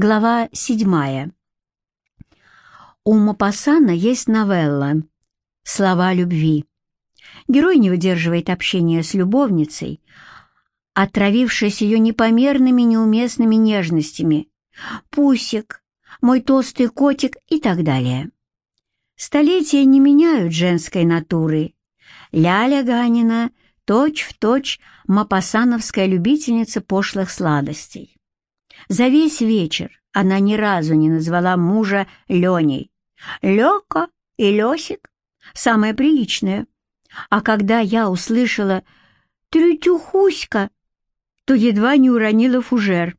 Глава седьмая. У Мапассана есть новелла «Слова любви». Герой не выдерживает общения с любовницей, отравившись ее непомерными неуместными нежностями. «Пусик», «Мой толстый котик» и так далее. Столетия не меняют женской натуры. Ляля Ганина точь-в-точь точь мапассановская любительница пошлых сладостей. За весь вечер она ни разу не назвала мужа Леней. Лёка и Лёсик — самое приличное. А когда я услышала «Трютюхуська», то едва не уронила фужер.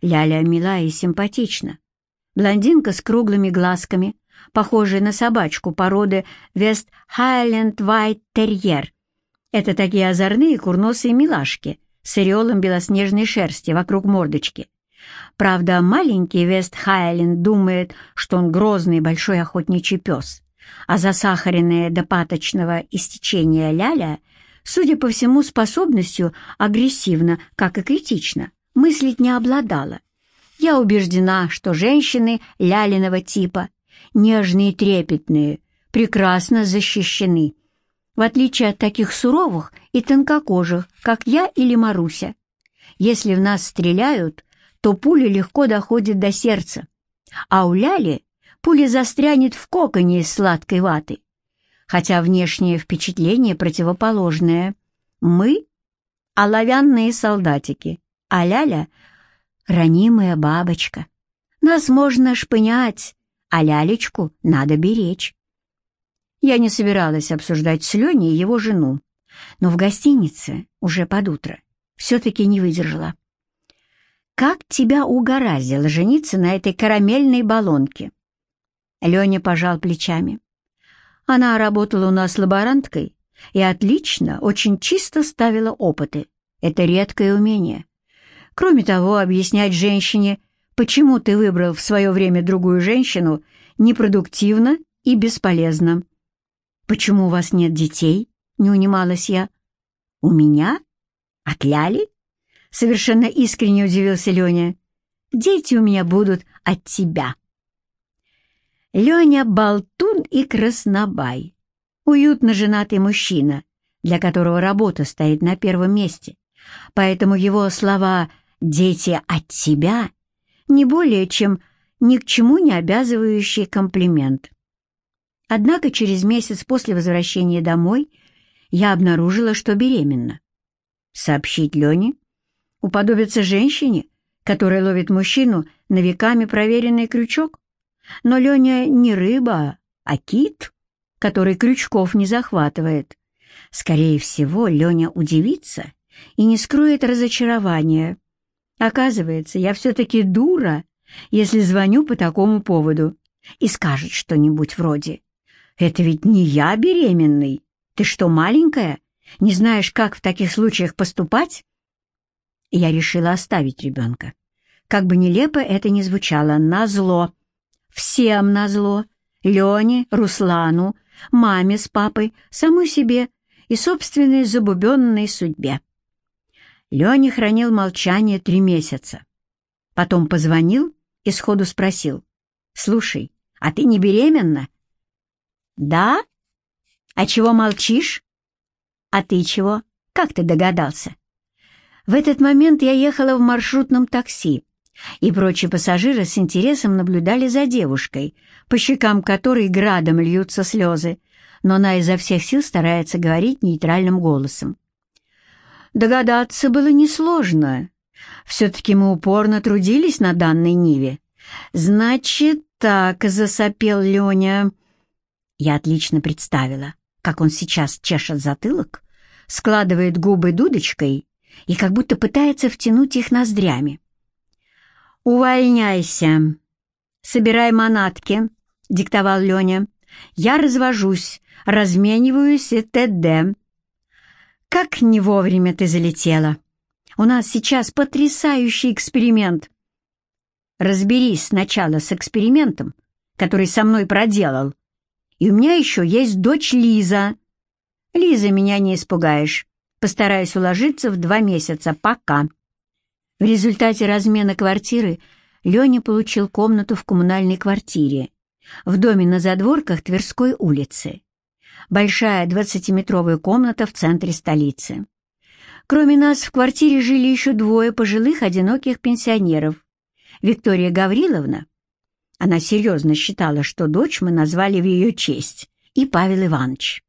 Ляля мила и симпатична. Блондинка с круглыми глазками, похожая на собачку породы Вест Хайленд Вайт Терьер. Это такие озорные курносые милашки с ореолом белоснежной шерсти вокруг мордочки. Правда, маленький Вест Хайленд думает, что он грозный большой охотничий пес, а засахаренная до паточного истечения ляля, судя по всему, способностью агрессивно, как и критично, мыслить не обладала. Я убеждена, что женщины лялиного типа, нежные и трепетные, прекрасно защищены, в отличие от таких суровых и тонкокожих, как я или Маруся. Если в нас стреляют, то пуля легко доходит до сердца, а у Ляли пуля застрянет в коконе из сладкой ваты. Хотя внешнее впечатление противоположное. Мы — оловянные солдатики, а Ляля — ранимая бабочка. Нас можно шпынять, а Лялечку надо беречь. Я не собиралась обсуждать с Леней его жену, но в гостинице уже под утро все-таки не выдержала. «Как тебя угораздило жениться на этой карамельной баллонке?» Леня пожал плечами. Она работала у нас лаборанткой и отлично, очень чисто ставила опыты. Это редкое умение. Кроме того, объяснять женщине, почему ты выбрал в свое время другую женщину, непродуктивно и бесполезно. «Почему у вас нет детей?» — не унималась я. «У меня? От Ляли?» — совершенно искренне удивился Леня. «Дети у меня будут от тебя». Леня — болтун и краснобай. Уютно женатый мужчина, для которого работа стоит на первом месте. Поэтому его слова «дети от тебя» не более чем ни к чему не обязывающий комплимент. Однако через месяц после возвращения домой я обнаружила, что беременна. Сообщить Лене? Уподобиться женщине, которая ловит мужчину на веками проверенный крючок? Но Леня не рыба, а кит, который крючков не захватывает. Скорее всего, Леня удивится и не скроет разочарования. Оказывается, я все-таки дура, если звоню по такому поводу и скажет что-нибудь вроде «Это ведь не я беременный. Ты что, маленькая? Не знаешь, как в таких случаях поступать?» Я решила оставить ребенка. Как бы нелепо это ни звучало, назло. Всем назло. Лене, Руслану, маме с папой, самой себе и собственной забубенной судьбе. Леня хранил молчание три месяца. Потом позвонил и сходу спросил. «Слушай, а ты не беременна?» «Да? А чего молчишь?» «А ты чего? Как ты догадался?» В этот момент я ехала в маршрутном такси, и прочие пассажиры с интересом наблюдали за девушкой, по щекам которой градом льются слезы, но она изо всех сил старается говорить нейтральным голосом. Догадаться было несложно. Все-таки мы упорно трудились на данной ниве. «Значит так», — засопел Леня, — я отлично представила, как он сейчас чешет затылок, складывает губы дудочкой и как будто пытается втянуть их ноздрями. «Увольняйся! Собирай манатки!» — диктовал Леня. «Я развожусь, размениваюсь и т.д. Как не вовремя ты залетела! У нас сейчас потрясающий эксперимент!» «Разберись сначала с экспериментом, который со мной проделал, и у меня еще есть дочь Лиза. Лиза, меня не испугаешь. Постараюсь уложиться в два месяца, пока. В результате размена квартиры Леня получил комнату в коммунальной квартире в доме на задворках Тверской улицы. Большая двадцатиметровая комната в центре столицы. Кроме нас в квартире жили еще двое пожилых одиноких пенсионеров. Виктория Гавриловна, она серьезно считала, что дочь мы назвали в ее честь, и Павел Иванович.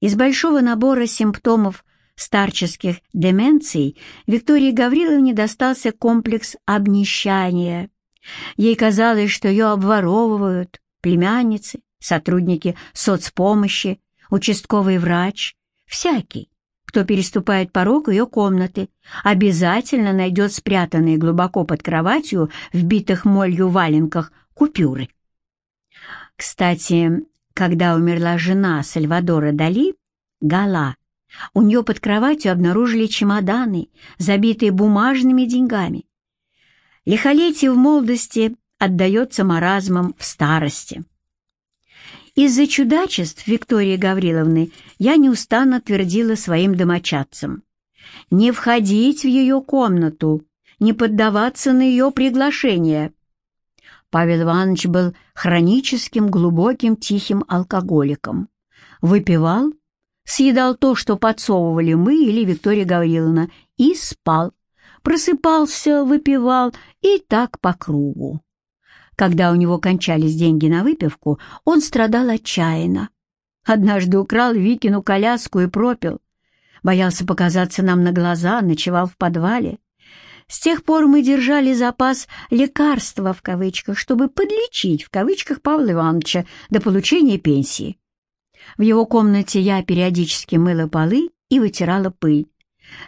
Из большого набора симптомов старческих деменций Виктории Гавриловне достался комплекс обнищания. Ей казалось, что ее обворовывают племянницы, сотрудники соцпомощи, участковый врач, всякий, кто переступает порог ее комнаты, обязательно найдет спрятанные глубоко под кроватью, вбитых молью валенках, купюры. Кстати, когда умерла жена Сальвадора Дали, Гала, у нее под кроватью обнаружили чемоданы, забитые бумажными деньгами. Лихолетие в молодости отдается маразмом в старости. Из-за чудачеств Виктории Гавриловны я неустанно твердила своим домочадцам. Не входить в ее комнату, не поддаваться на ее приглашение. Павел Иванович был хроническим, глубоким, тихим алкоголиком. Выпивал съедал то, что подсовывали мы или Виктория Гавриловна, и спал. Просыпался, выпивал, и так по кругу. Когда у него кончались деньги на выпивку, он страдал отчаянно. Однажды украл Викину коляску и пропил. Боялся показаться нам на глаза, ночевал в подвале. С тех пор мы держали запас «лекарства» в кавычках, чтобы «подлечить» в кавычках Павла Ивановича до получения пенсии. В его комнате я периодически мыла полы и вытирала пыль.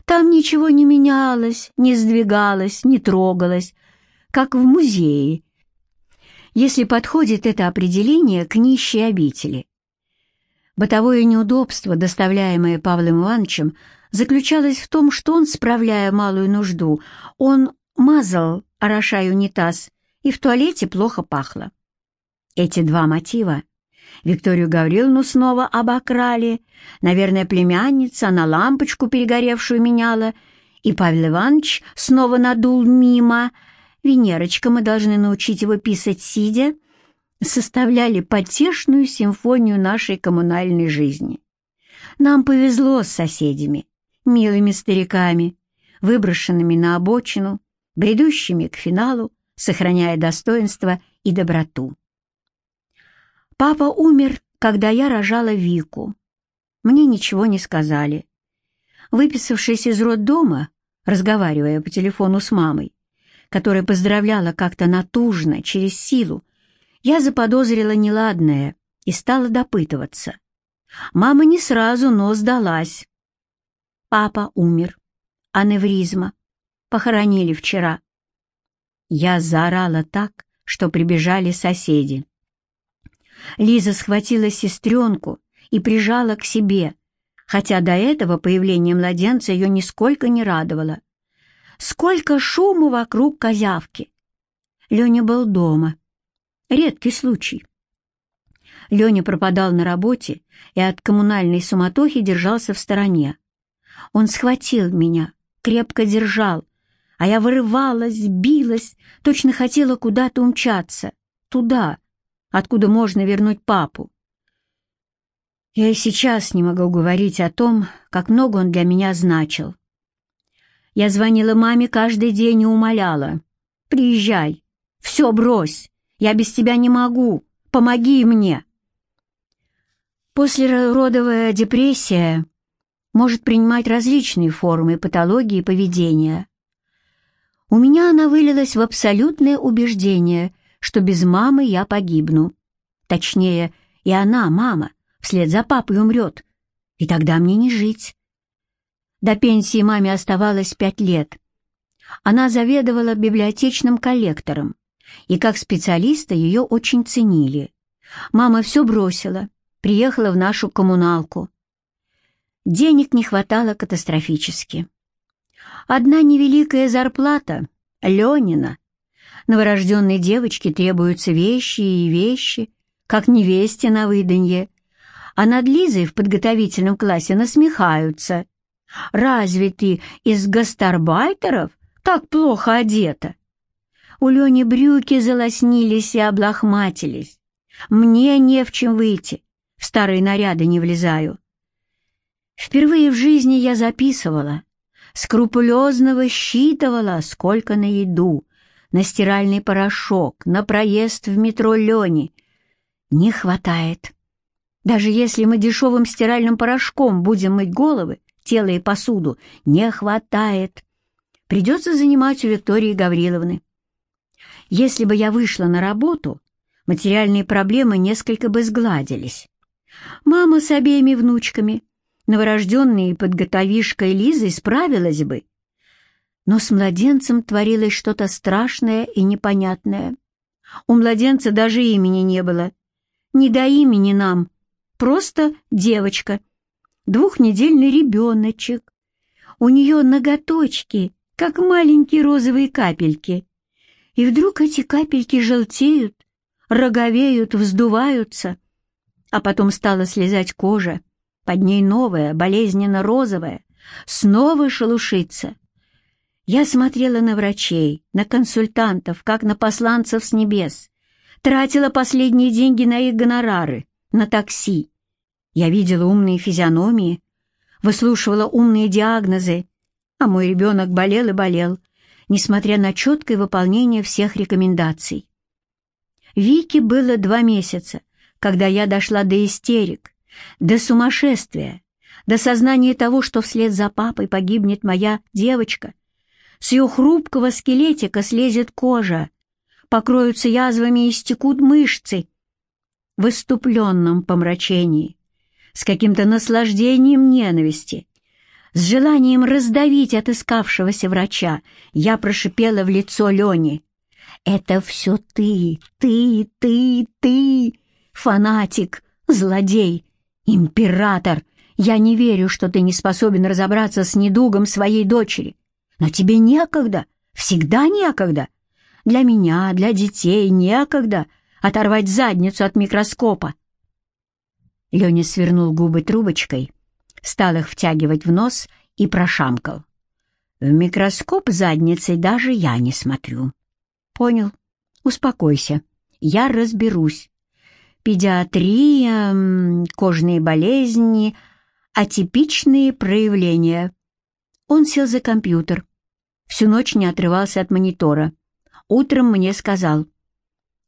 Там ничего не менялось, не сдвигалось, не трогалось, как в музее, если подходит это определение к нищей обители. Бытовое неудобство, доставляемое Павлом Ивановичем, заключалось в том, что он, справляя малую нужду, он мазал, орошая унитаз, и в туалете плохо пахло. Эти два мотива Викторию Гавриловну снова обокрали. Наверное, племянница, она лампочку перегоревшую меняла. И Павел Иванович снова надул мимо. Венерочка, мы должны научить его писать сидя. Составляли потешную симфонию нашей коммунальной жизни. Нам повезло с соседями, милыми стариками, выброшенными на обочину, бредущими к финалу, сохраняя достоинство и доброту. Папа умер, когда я рожала Вику. Мне ничего не сказали. Выписавшись из роддома, разговаривая по телефону с мамой, которая поздравляла как-то натужно, через силу, я заподозрила неладное и стала допытываться. Мама не сразу, но сдалась. Папа умер. Аневризма. Похоронили вчера. Я заорала так, что прибежали соседи. Лиза схватила сестренку и прижала к себе, хотя до этого появление младенца ее нисколько не радовало. Сколько шума вокруг козявки! Леня был дома. Редкий случай. Леня пропадал на работе и от коммунальной суматохи держался в стороне. Он схватил меня, крепко держал, а я вырывалась, билась, точно хотела куда-то умчаться, туда, откуда можно вернуть папу. Я и сейчас не могу говорить о том, как много он для меня значил. Я звонила маме каждый день и умоляла. «Приезжай, все брось, я без тебя не могу, помоги мне». Послеродовая депрессия может принимать различные формы патологии поведения. У меня она вылилась в абсолютное убеждение – что без мамы я погибну. Точнее, и она, мама, вслед за папой умрет, и тогда мне не жить. До пенсии маме оставалось пять лет. Она заведовала библиотечным коллектором, и как специалиста ее очень ценили. Мама все бросила, приехала в нашу коммуналку. Денег не хватало катастрофически. Одна невеликая зарплата, Ленина, Новорожденной девочке требуются вещи и вещи, как невесте на выданье. А над Лизой в подготовительном классе насмехаются. «Разве ты из гастарбайтеров так плохо одета?» У Лени брюки залоснились и облохматились. Мне не в чем выйти, в старые наряды не влезаю. Впервые в жизни я записывала, скрупулезно высчитывала, сколько на еду, на стиральный порошок, на проезд в метро Лени. Не хватает. Даже если мы дешевым стиральным порошком будем мыть головы, тело и посуду, не хватает. Придется занимать у Виктории Гавриловны. Если бы я вышла на работу, материальные проблемы несколько бы сгладились. Мама с обеими внучками, новорожденной подготовишкой Лизой справилась бы. Но с младенцем творилось что-то страшное и непонятное. У младенца даже имени не было. Не до имени нам, просто девочка, двухнедельный ребеночек. У нее ноготочки, как маленькие розовые капельки. И вдруг эти капельки желтеют, роговеют, вздуваются, а потом стала слезать кожа, под ней новая, болезненно-розовая, снова шелушится. Я смотрела на врачей, на консультантов, как на посланцев с небес, тратила последние деньги на их гонорары, на такси. Я видела умные физиономии, выслушивала умные диагнозы, а мой ребенок болел и болел, несмотря на четкое выполнение всех рекомендаций. Вике было два месяца, когда я дошла до истерик, до сумасшествия, до сознания того, что вслед за папой погибнет моя девочка. С ее хрупкого скелетика слезет кожа, покроются язвами и стекут мышцы. В выступленном помрачении, с каким-то наслаждением ненависти, с желанием раздавить отыскавшегося врача, я прошипела в лицо Лене. «Это все ты, ты, ты, ты, фанатик, злодей, император! Я не верю, что ты не способен разобраться с недугом своей дочери. Но тебе некогда, всегда некогда. Для меня, для детей некогда оторвать задницу от микроскопа». Леня свернул губы трубочкой стал их втягивать в нос и прошамкал. В микроскоп задницей даже я не смотрю. Понял. Успокойся. Я разберусь. Педиатрия, кожные болезни, атипичные проявления. Он сел за компьютер. Всю ночь не отрывался от монитора. Утром мне сказал.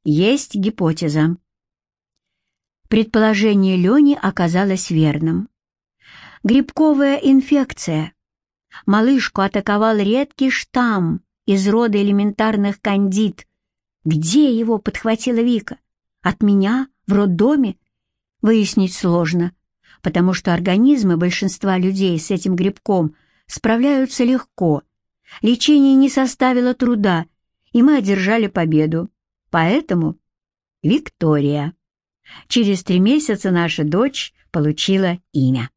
Есть гипотеза. Предположение Лени оказалось верным. Грибковая инфекция. Малышку атаковал редкий штамм из рода элементарных кандид. Где его подхватила Вика? От меня? В роддоме? Выяснить сложно, потому что организмы большинства людей с этим грибком справляются легко. Лечение не составило труда, и мы одержали победу. Поэтому Виктория. Через три месяца наша дочь получила имя.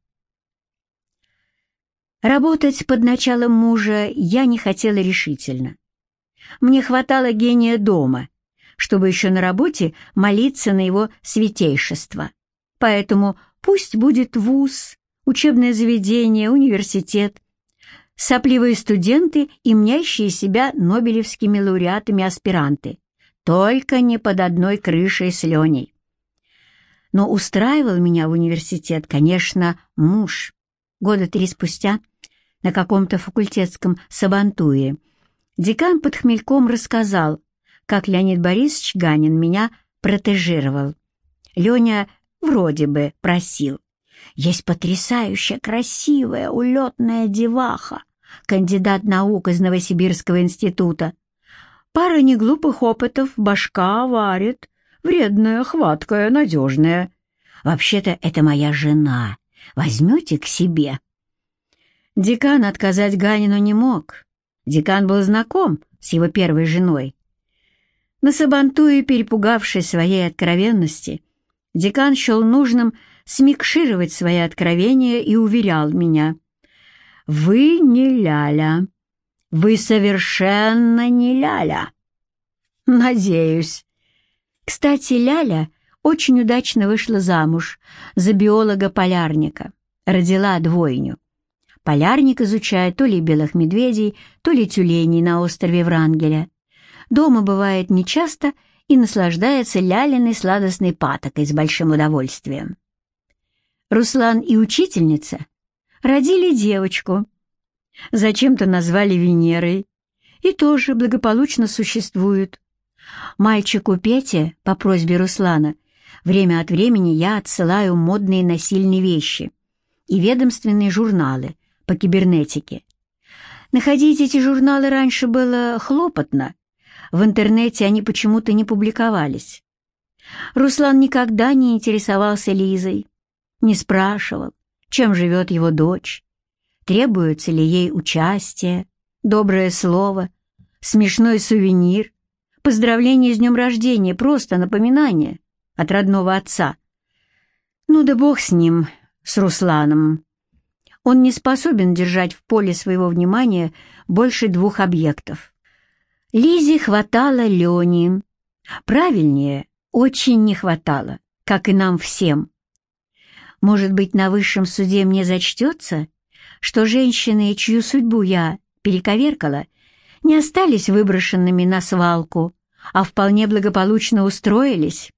Работать под началом мужа я не хотела решительно. Мне хватало гения дома, чтобы еще на работе молиться на его святейшество. Поэтому пусть будет вуз, учебное заведение, университет, сопливые студенты и мнящие себя нобелевскими лауреатами аспиранты, только не под одной крышей с Леней. Но устраивал меня в университет, конечно, муж. Года три спустя на каком-то факультетском сабантуе, декан под хмельком рассказал, как Леонид Борисович Ганин меня протежировал. Леня вроде бы просил. Есть потрясающе красивая улетная деваха, кандидат наук из Новосибирского института. Пара неглупых опытов башка варит, вредная, хваткая, надежная. Вообще-то это моя жена. Возьмете к себе?» Декан отказать Ганину не мог. Декан был знаком с его первой женой. На Сабантуе, перепугавшись своей откровенности, декан счел нужным смикшировать свои откровения и уверял меня. «Вы не ляля. Вы совершенно не ляля». «Надеюсь». Кстати, Ляля очень удачно вышла замуж за биолога-полярника, родила двойню. Полярник изучает то ли белых медведей, то ли тюленей на острове Врангеля. Дома бывает нечасто и наслаждается лялиной сладостной патокой с большим удовольствием. Руслан и учительница родили девочку. Зачем-то назвали Венерой и тоже благополучно существуют. Мальчику Пете, по просьбе Руслана, время от времени я отсылаю модные насильные вещи и ведомственные журналы по кибернетике. Находить эти журналы раньше было хлопотно, в интернете они почему-то не публиковались. Руслан никогда не интересовался Лизой, не спрашивал, чем живет его дочь, требуется ли ей участие, доброе слово, смешной сувенир, поздравление с днем рождения, просто напоминание от родного отца. Ну да бог с ним, с Русланом. Он не способен держать в поле своего внимания больше двух объектов. Лизе хватало Лени. Правильнее, очень не хватало, как и нам всем. Может быть, на высшем суде мне зачтется, что женщины, чью судьбу я перековеркала, не остались выброшенными на свалку, а вполне благополучно устроились?